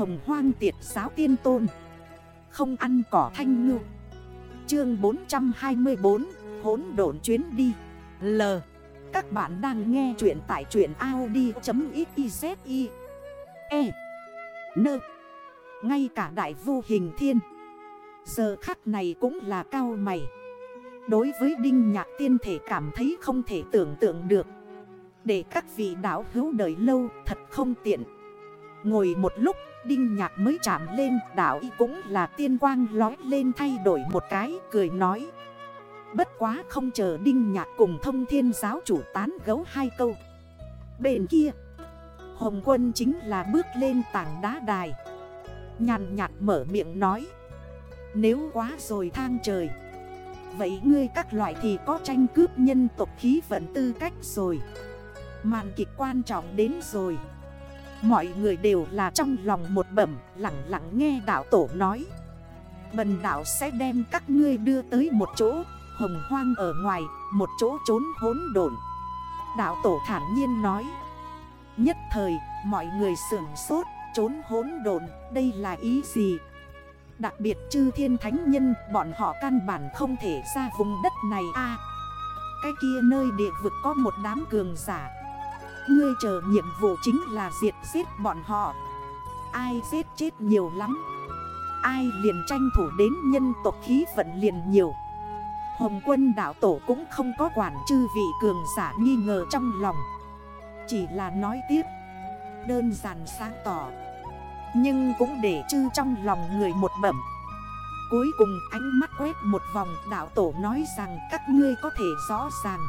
Hồng hoang tiệt giáo tiên tôn. Không ăn cỏ thanh ngư. Chương 424 hỗn độn chuyến đi. L. Các bạn đang nghe chuyện tại truyện Audi.xyz E. N. Ngay cả đại vô hình thiên. Giờ khắc này cũng là cao mày. Đối với Đinh Nhạc tiên thể cảm thấy không thể tưởng tượng được. Để các vị đảo hữu đời lâu, thật không tiện. Ngồi một lúc Đinh Nhạc mới chạm lên đảo y cũng là tiên quang lói lên thay đổi một cái, cười nói. Bất quá không chờ Đinh Nhạc cùng thông thiên giáo chủ tán gấu hai câu. Bên kia, Hồng quân chính là bước lên tảng đá đài. Nhàn nhạt mở miệng nói. Nếu quá rồi thang trời, Vậy ngươi các loại thì có tranh cướp nhân tộc khí vận tư cách rồi. Màn kịch quan trọng đến rồi. Mọi người đều là trong lòng một bẩm, Lặng lặng nghe đạo tổ nói. Bần đạo sẽ đem các ngươi đưa tới một chỗ, Hồng hoang ở ngoài, Một chỗ trốn hốn đồn Đạo tổ thản nhiên nói. Nhất thời, mọi người sưởng sốt, Trốn hốn đồn Đây là ý gì? Đặc biệt chư thiên thánh nhân, Bọn họ căn bản không thể ra vùng đất này a. Cái kia nơi địa vực có một đám cường giả Ngươi chờ nhiệm vụ chính là diệt giết bọn họ. Ai giết chết nhiều lắm. Ai liền tranh thủ đến nhân tộc khí vận liền nhiều. Hồng quân đảo tổ cũng không có quản chư vị cường giả nghi ngờ trong lòng. Chỉ là nói tiếp. Đơn giản sáng tỏ. Nhưng cũng để chư trong lòng người một bẩm. Cuối cùng ánh mắt quét một vòng đảo tổ nói rằng các ngươi có thể rõ ràng.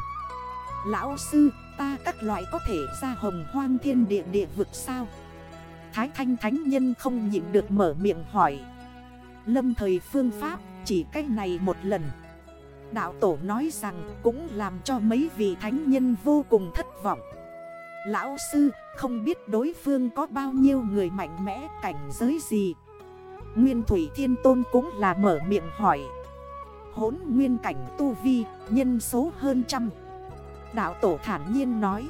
Lão sư ta các loại có thể ra hồng hoang thiên địa địa vực sao? Thái thanh thánh nhân không nhịn được mở miệng hỏi. Lâm thời phương pháp, chỉ cách này một lần. Đạo tổ nói rằng cũng làm cho mấy vị thánh nhân vô cùng thất vọng. Lão sư, không biết đối phương có bao nhiêu người mạnh mẽ, cảnh giới gì? Nguyên Thủy Thiên Tôn cũng là mở miệng hỏi. Hốn nguyên cảnh tu vi, nhân số hơn trăm. Đạo tổ thản nhiên nói.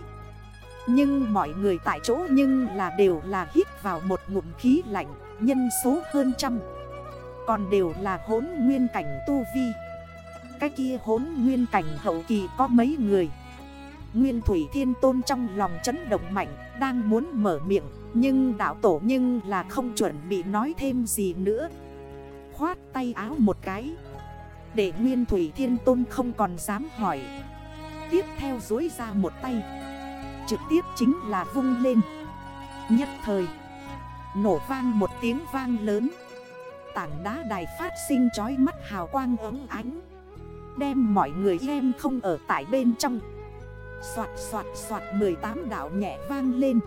Nhưng mọi người tại chỗ nhưng là đều là hít vào một ngụm khí lạnh, Nhân số hơn trăm. Còn đều là hốn nguyên cảnh tu vi. Cái kia hốn nguyên cảnh hậu kỳ có mấy người? Nguyên Thủy Thiên Tôn trong lòng chấn động mạnh, Đang muốn mở miệng, Nhưng đạo tổ nhưng là không chuẩn bị nói thêm gì nữa. Khoát tay áo một cái. Để Nguyên Thủy Thiên Tôn không còn dám hỏi. Tiếp theo dối ra một tay. Trực tiếp chính là vung lên. Nhất thời, Nổ vang một tiếng vang lớn. Tảng đá đài phát sinh chói mắt hào quang ấm ánh. Đem mọi người em không ở tại bên trong. Xoạt xoạt xoạt 18 đảo nhẹ vang lên.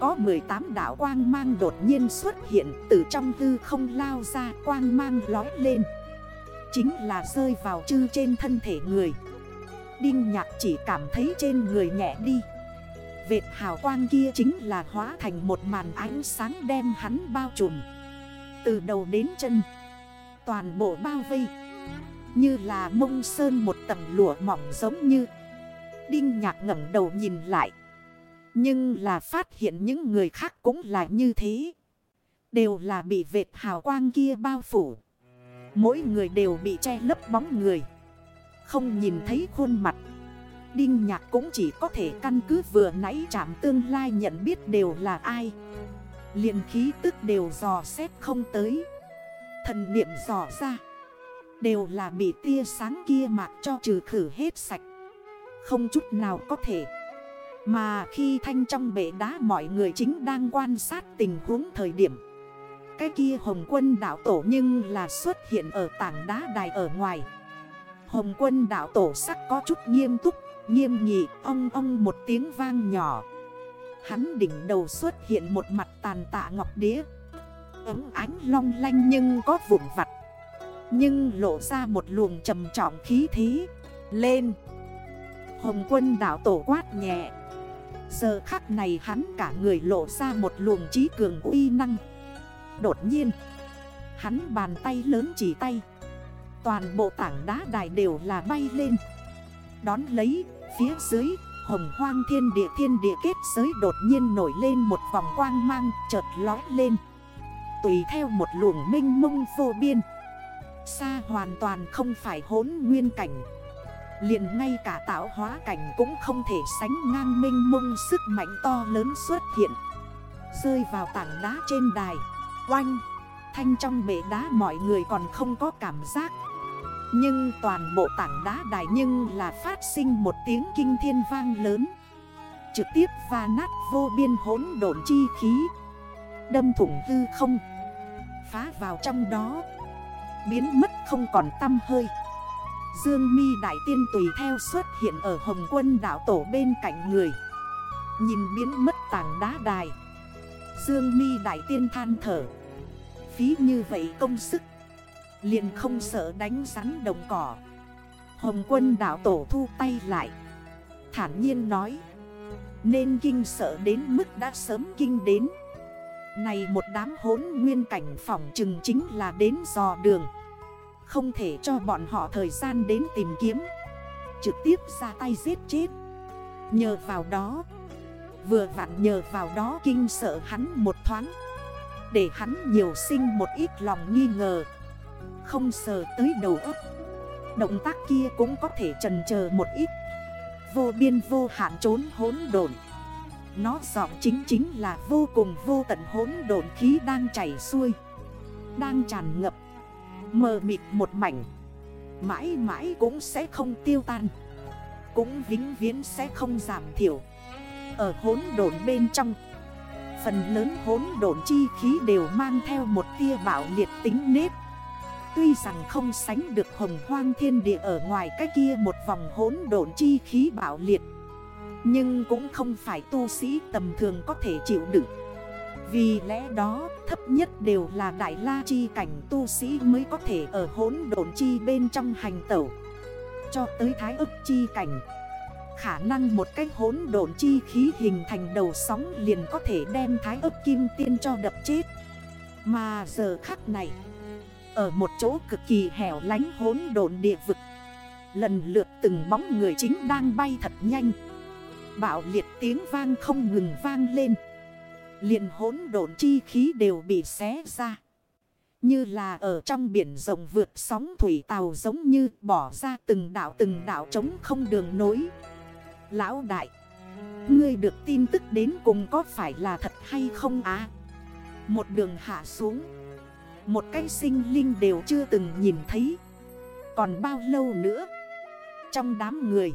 Có 18 đảo quang mang đột nhiên xuất hiện Từ trong tư không lao ra quang mang lói lên. Chính là rơi vào chư trên thân thể người. Đinh nhạc chỉ cảm thấy trên người nhẹ đi. Vệt hào quang kia chính là hóa thành một màn ánh sáng đem hắn bao trùm. Từ đầu đến chân, Toàn bộ bao vây. Như là mông sơn một tầng lụa mỏng giống như. Đinh nhạc ngẩn đầu nhìn lại. Nhưng là phát hiện những người khác cũng là như thế. Đều là bị vệt hào quang kia bao phủ. Mỗi người đều bị che lấp bóng người không nhìn thấy khuôn mặt. Đinh nhạc cũng chỉ có thể căn cứ vừa nãy chạm tương lai nhận biết đều là ai. Liền khí tức đều dò xét không tới. Thần niệm dò ra. Đều là bị tia sáng kia mạc cho trừ khử hết sạch. Không chút nào có thể. Mà khi thanh trong bể đá mọi người chính đang quan sát tình huống thời điểm. Cái kia hồng quân đảo tổ nhưng là xuất hiện ở tảng đá đài ở ngoài. Hồng quân đạo tổ sắc có chút nghiêm túc, nghiêm nghị ong ong một tiếng vang nhỏ. Hắn đỉnh đầu xuất hiện một mặt tàn tạ ngọc đĩa. Ấm ánh long lanh nhưng có vụn vặt. Nhưng lộ ra một luồng trầm trọng khí thí Lên! Hồng quân đạo tổ quát nhẹ. Giờ khắc này hắn cả người lộ ra một luồng trí cường uy năng. Đột nhiên, hắn bàn tay lớn chỉ tay. Toàn bộ tảng đá đài đều là bay lên. Đón lấy, phía dưới, Hồng hoang thiên địa thiên địa kết giới đột nhiên nổi lên một vòng quang mang chợt lói lên. Tùy theo một luồng minh mông vô biên. Xa hoàn toàn không phải hốn nguyên cảnh. Liền ngay cả tạo hóa cảnh cũng không thể sánh ngang minh mông sức mạnh to lớn xuất hiện. Rơi vào tảng đá trên đài, Oanh, Thanh trong bể đá mọi người còn không có cảm giác. Nhưng toàn bộ tảng đá đài nhưng là phát sinh một tiếng kinh thiên vang lớn. Trực tiếp va nát vô biên hỗn độn chi khí. Đâm thủng hư không. Phá vào trong đó. Biến mất không còn tâm hơi. Dương mi đại tiên tùy theo xuất hiện ở Hồng quân đảo tổ bên cạnh người. Nhìn biến mất tảng đá đài. Dương mi đại tiên than thở. Phí như vậy công sức. Liền không sợ đánh rắn đồng cỏ. Hồng quân đảo tổ thu tay lại. Thản nhiên nói, Nên kinh sợ đến mức đã sớm kinh đến. Này một đám hốn nguyên cảnh phỏng chừng chính là đến dò đường. Không thể cho bọn họ thời gian đến tìm kiếm. Trực tiếp ra tay giết chết. Nhờ vào đó, Vừa vặn nhờ vào đó kinh sợ hắn một thoáng. Để hắn nhiều sinh một ít lòng nghi ngờ. Không sờ tới đầu ấp Động tác kia cũng có thể trần chờ một ít. Vô biên vô hạn trốn hốn đồn Nó giọng chính chính là vô cùng vô tận hốn đồn khí đang chảy xuôi, Đang tràn ngập. Mờ mịt một mảnh, Mãi mãi cũng sẽ không tiêu tan, Cũng vĩnh viễn sẽ không giảm thiểu. Ở hốn đồn bên trong, Phần lớn hốn đồn chi khí đều mang theo một tia bảo liệt tính nết. Tuy rằng không sánh được hồng hoang thiên địa ở ngoài cái kia một vòng hỗn đồn chi khí bảo liệt. Nhưng cũng không phải tu sĩ tầm thường có thể chịu đựng. Vì lẽ đó, thấp nhất đều là đại la chi cảnh tu sĩ mới có thể ở hỗn đồn chi bên trong hành tẩu. Cho tới thái ức chi cảnh, Khả năng một cách hỗn độn chi khí hình thành đầu sóng liền có thể đem thái ức kim tiên cho đập chết. Mà giờ khắc này ở một chỗ cực kỳ hẻo lánh hốn độn địa vực. Lần lượt từng bóng người chính đang bay thật nhanh. Bạo liệt tiếng vang không ngừng vang lên. Liền hốn độn chi khí đều bị xé ra. Như là ở trong biển rộng vượt sóng thủy tàu giống như bỏ ra từng đảo từng đảo trống không đường nối. Lão đại, Ngươi được tin tức đến cùng có phải là thật hay không á? Một đường hạ xuống. Một cái sinh linh đều chưa từng nhìn thấy. Còn bao lâu nữa? Trong đám người,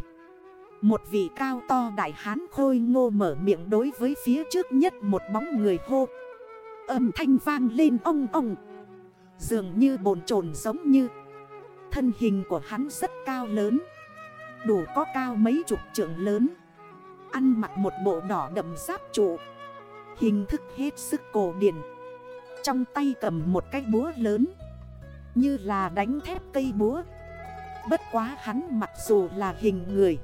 Một vị cao to đại hán khôi ngô mở miệng đối với phía trước nhất một bóng người hô. Âm thanh vang lên ông ông. Dường như bồn chồn giống như Thân hình của hắn rất cao lớn. Đủ có cao mấy chục trượng lớn. Ăn mặc một bộ đỏ đậm giáp trụ. Hình thức hết sức cổ điển. Trong tay cầm một cái búa lớn, Như là đánh thép cây búa. Bất quá hắn mặc dù là hình người,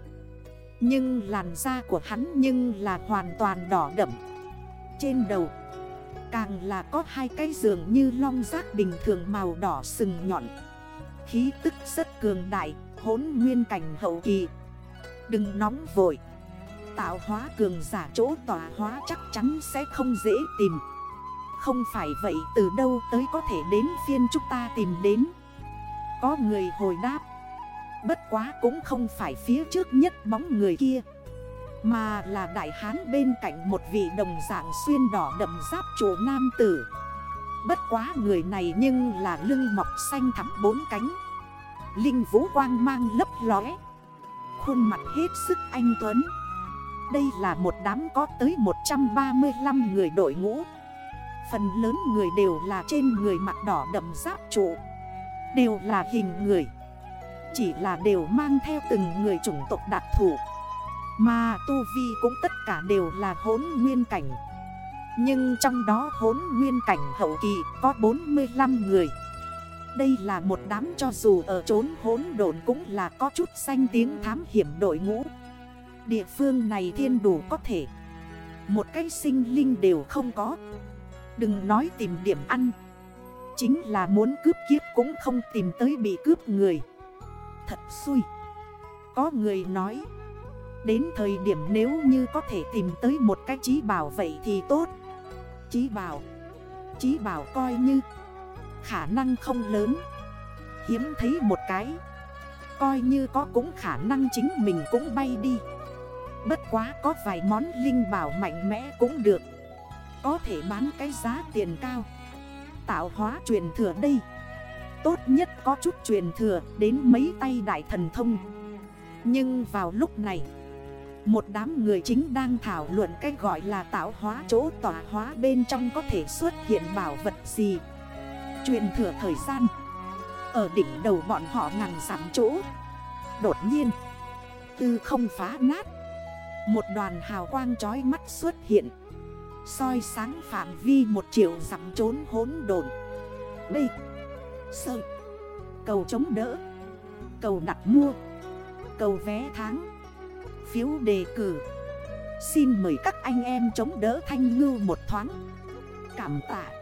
Nhưng làn da của hắn nhưng là hoàn toàn đỏ đậm. Trên đầu, Càng là có hai cái giường như long giác bình thường màu đỏ sừng nhọn. Khí tức rất cường đại hốn nguyên cảnh hậu kỳ. Đừng nóng vội, Tạo hóa cường giả chỗ tỏa hóa chắc chắn sẽ không dễ tìm. Không phải vậy, từ đâu tới có thể đến phiên chúng ta tìm đến? Có người hồi đáp. Bất quá cũng không phải phía trước nhất bóng người kia, Mà là đại hán bên cạnh một vị đồng dạng xuyên đỏ đậm giáp chủ nam tử. Bất quá người này nhưng là lưng mọc xanh thắm bốn cánh, Linh vũ quang mang lấp lóe, Khuôn mặt hết sức anh Tuấn. Đây là một đám có tới 135 người đội ngũ. Phần lớn người đều là trên người mặt đỏ đậm giáp trụ. Đều là hình người. Chỉ là đều mang theo từng người chủng tộc đặc thủ Mà Tu Vi cũng tất cả đều là hốn nguyên cảnh. Nhưng trong đó hốn nguyên cảnh hậu kỳ có 45 người. Đây là một đám cho dù ở trốn hốn độn cũng là có chút danh tiếng thám hiểm đội ngũ. Địa phương này thiên đủ có thể. Một cái sinh linh đều không có. Đừng nói tìm điểm ăn. Chính là muốn cướp kiếp cũng không tìm tới bị cướp người. Thật xui. Có người nói, Đến thời điểm nếu như có thể tìm tới một cái trí bảo vậy thì tốt. Trí bảo trí bảo coi như Khả năng không lớn. Hiếm thấy một cái, Coi như có cũng khả năng chính mình cũng bay đi. Bất quá có vài món linh bảo mạnh mẽ cũng được. Có thể bán cái giá tiền cao. Tạo hóa truyền thừa đây. Tốt nhất có chút truyền thừa đến mấy tay đại thần thông. Nhưng vào lúc này, Một đám người chính đang thảo luận cái gọi là tạo hóa chỗ tỏa hóa bên trong có thể xuất hiện bảo vật gì. Truyền thừa thời gian, Ở đỉnh đầu bọn họ ngàn giảm chỗ. Đột nhiên, Tư không phá nát. Một đoàn hào quang chói mắt xuất hiện soi sáng phạm vi một triệu dặm trốn hốn đồn B. Sơ. Cầu chống đỡ. Cầu đặt mua. Cầu vé tháng. Phiếu đề cử. Xin mời các anh em chống đỡ thanh ngư một thoáng. Cảm tạ.